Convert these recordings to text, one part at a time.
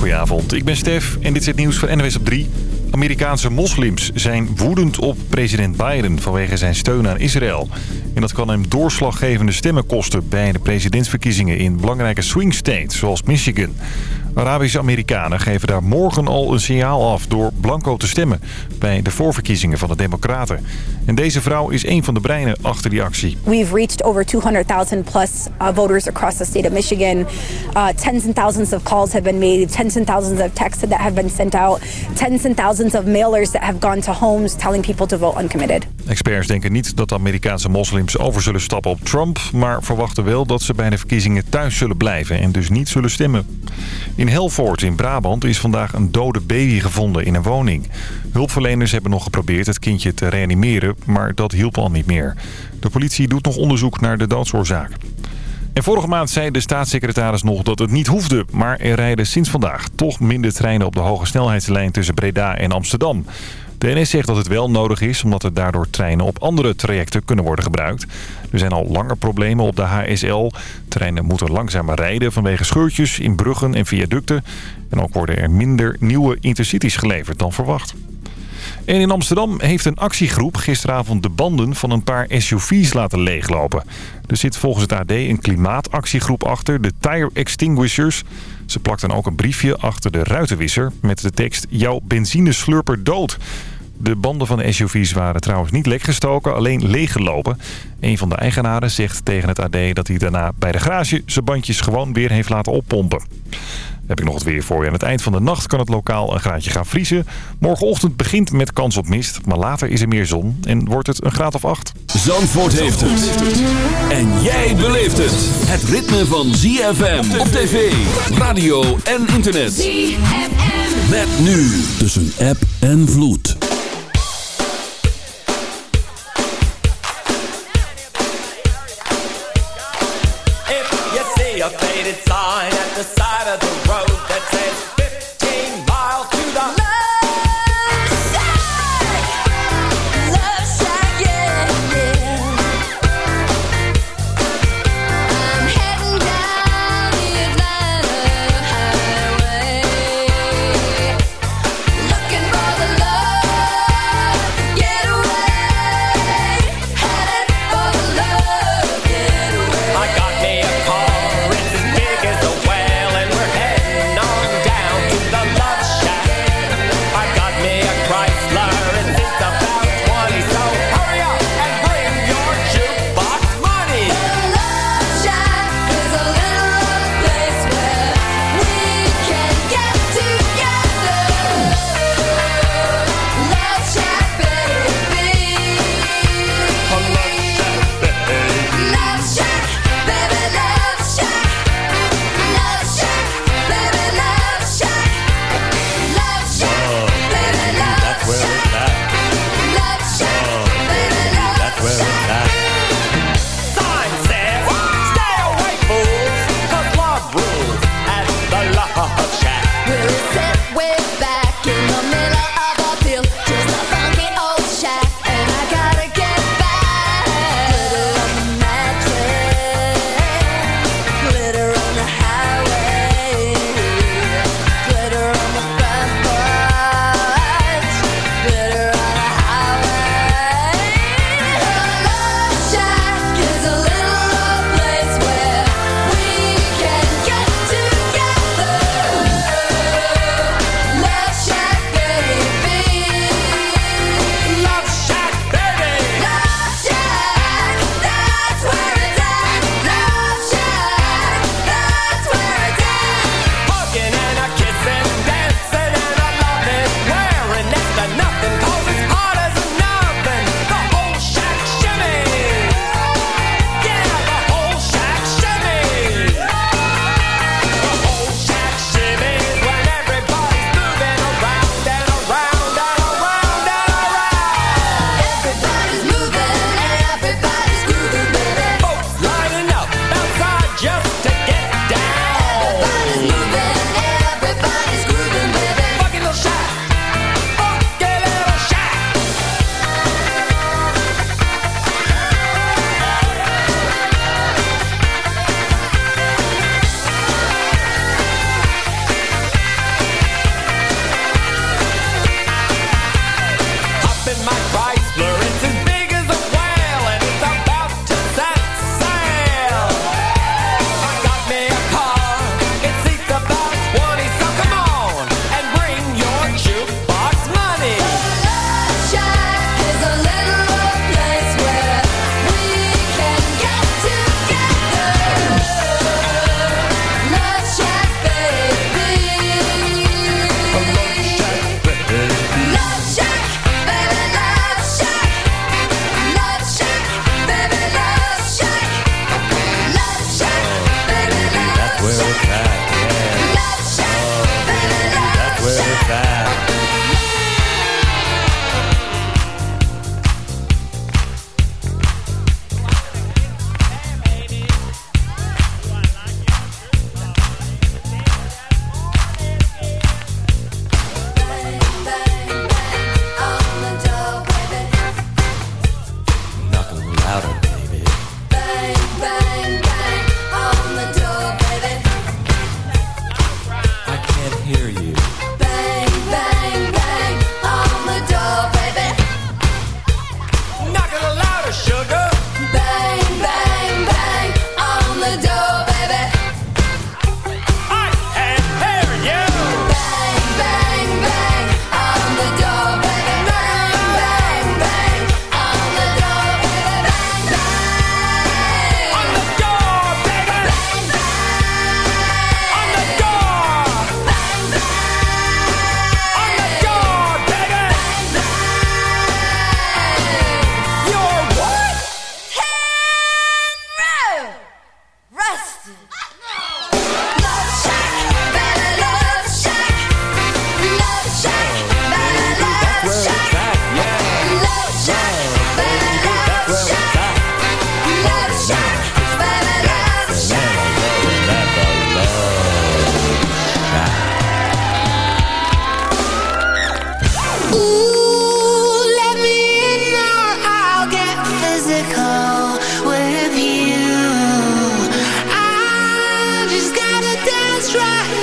Goedenavond, ik ben Stef en dit is het nieuws van NWS op 3. Amerikaanse moslims zijn woedend op president Biden vanwege zijn steun aan Israël. En dat kan hem doorslaggevende stemmen kosten bij de presidentsverkiezingen in belangrijke swing states zoals Michigan. Arabische Amerikanen geven daar morgen al een signaal af door blanco te stemmen bij de voorverkiezingen van de Democraten. En deze vrouw is een van de breinen achter die actie. We've reached over 200,000 plus uh, voters across the state of Michigan. Uh, tens and thousands of calls have been made, tens and thousands of texts that have been sent out, tens and thousands of mailers that have gone to homes telling people to vote uncommitted. Experts denken niet dat Amerikaanse moslims over zullen stappen op Trump... maar verwachten wel dat ze bij de verkiezingen thuis zullen blijven en dus niet zullen stemmen. In Helvoort in Brabant is vandaag een dode baby gevonden in een woning. Hulpverleners hebben nog geprobeerd het kindje te reanimeren, maar dat hielp al niet meer. De politie doet nog onderzoek naar de doodsoorzaak. En vorige maand zei de staatssecretaris nog dat het niet hoefde... maar er rijden sinds vandaag toch minder treinen op de hoge snelheidslijn tussen Breda en Amsterdam. De NS zegt dat het wel nodig is, omdat er daardoor treinen op andere trajecten kunnen worden gebruikt. Er zijn al langer problemen op de HSL. Treinen moeten langzamer rijden vanwege scheurtjes in bruggen en viaducten. En ook worden er minder nieuwe intercities geleverd dan verwacht. En in Amsterdam heeft een actiegroep gisteravond de banden van een paar SUV's laten leeglopen. Er zit volgens het AD een klimaatactiegroep achter, de Tire Extinguishers. Ze plakten ook een briefje achter de ruitenwisser met de tekst... Jouw benzineslurper dood. De banden van de SUV's waren trouwens niet lekgestoken, alleen leeggelopen. Een van de eigenaren zegt tegen het AD dat hij daarna bij de garage... zijn bandjes gewoon weer heeft laten oppompen heb ik nog het weer voor je. Aan het eind van de nacht kan het lokaal een graadje gaan vriezen. Morgenochtend begint met kans op mist, maar later is er meer zon en wordt het een graad of acht. Zandvoort heeft het. En jij beleeft het. Het ritme van ZFM op tv, radio en internet. ZFM. Met nu tussen app en vloed.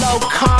low carb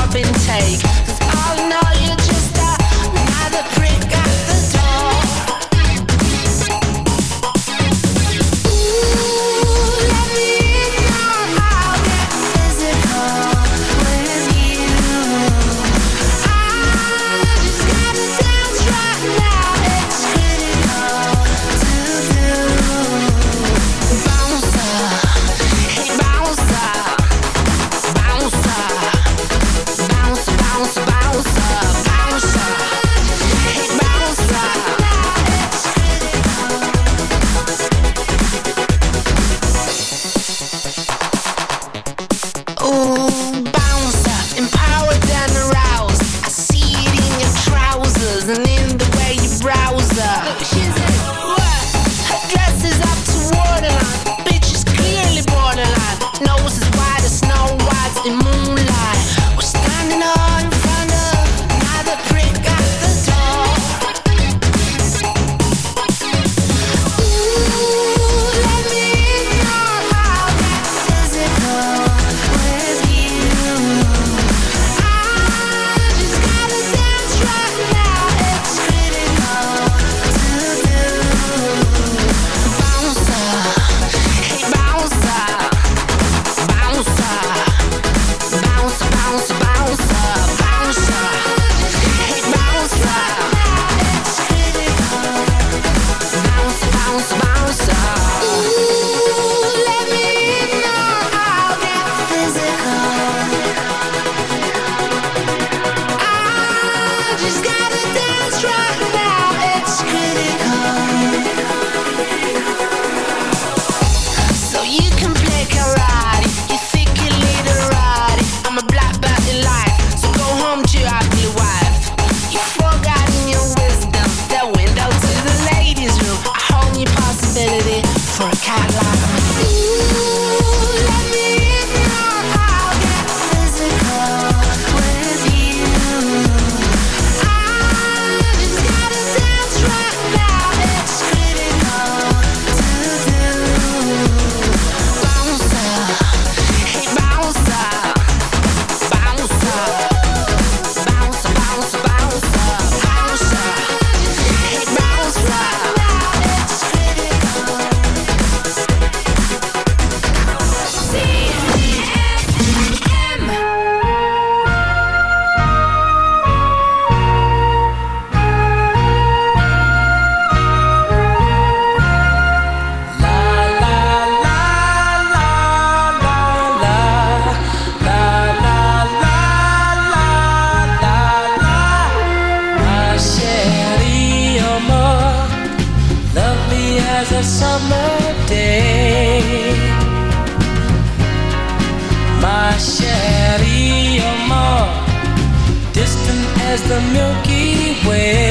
the Milky Way.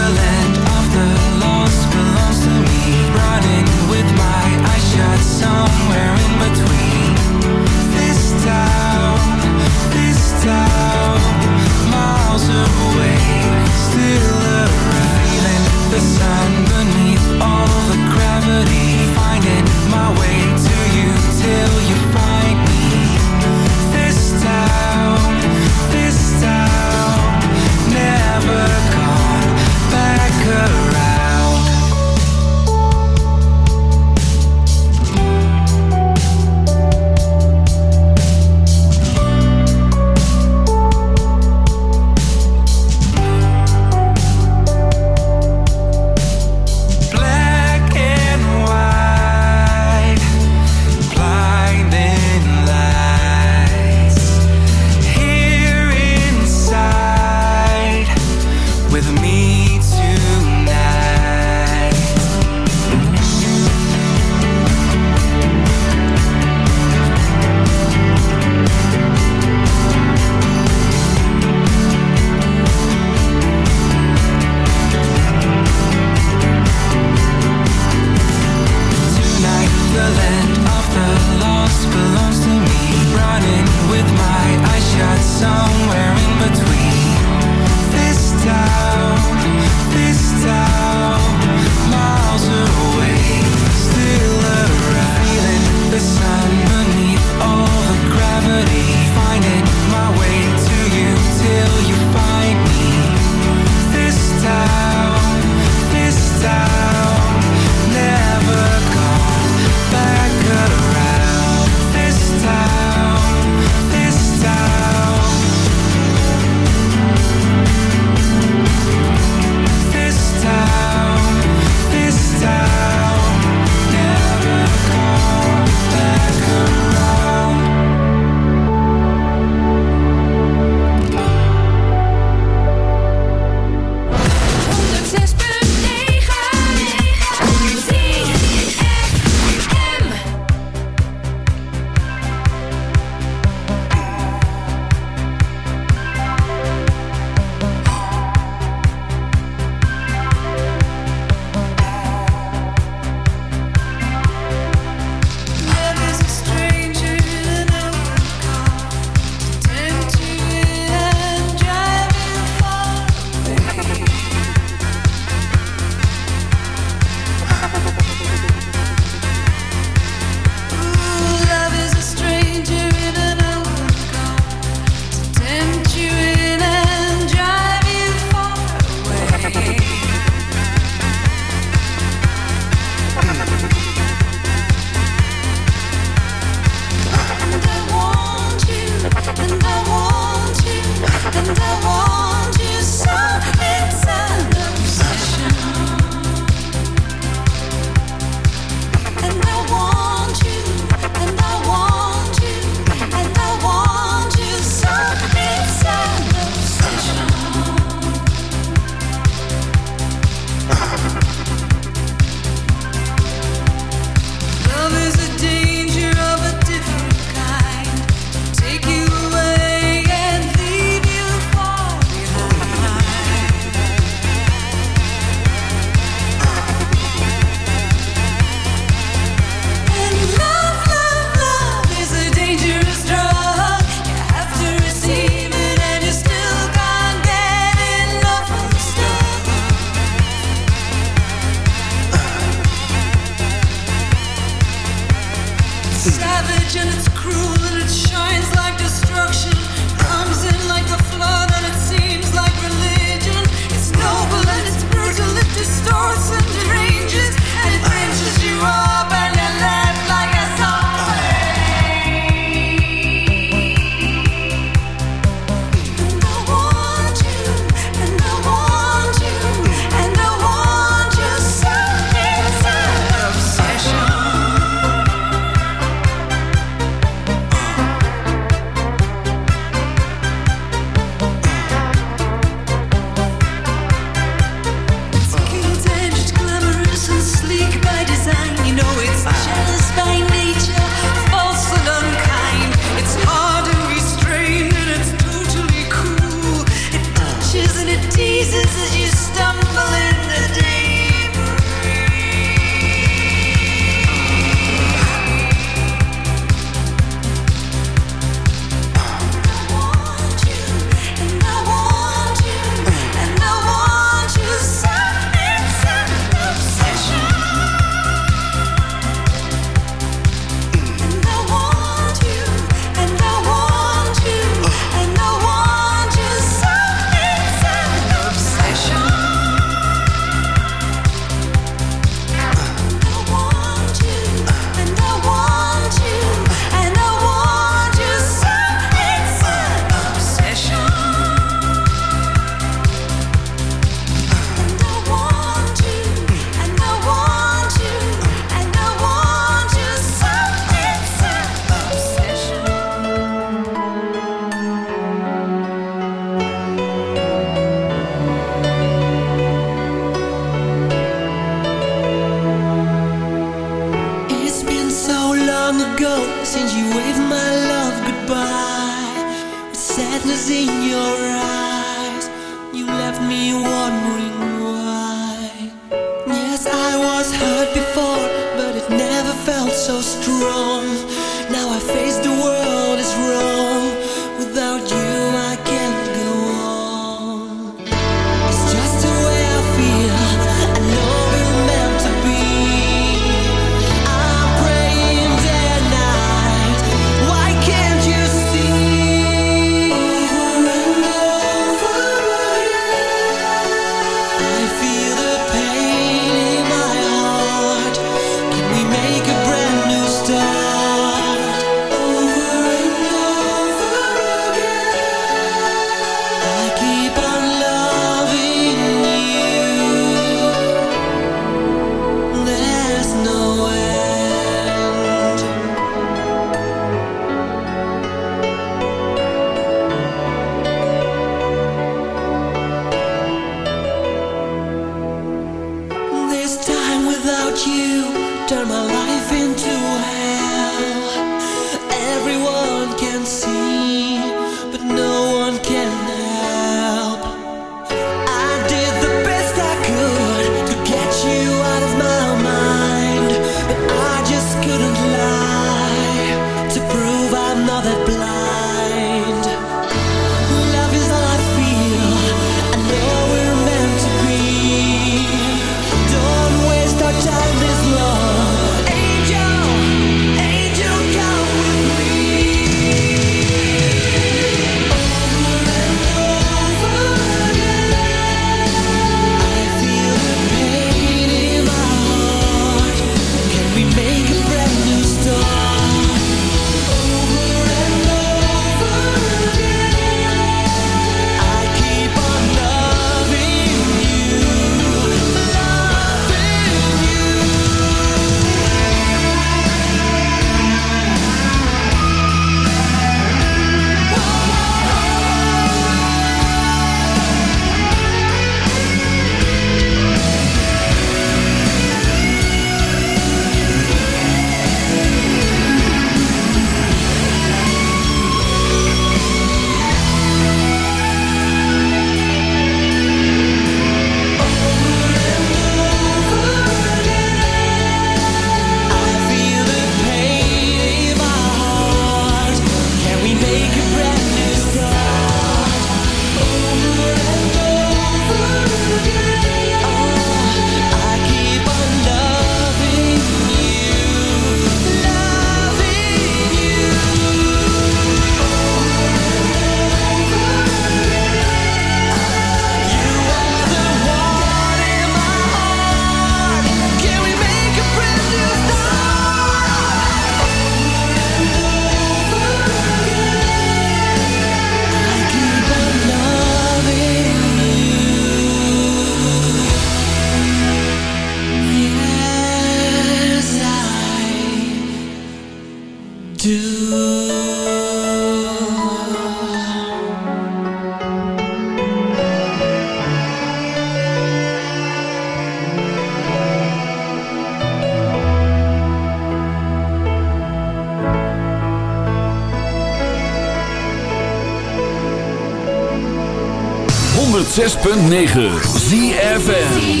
106.9 ZFN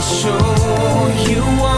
show you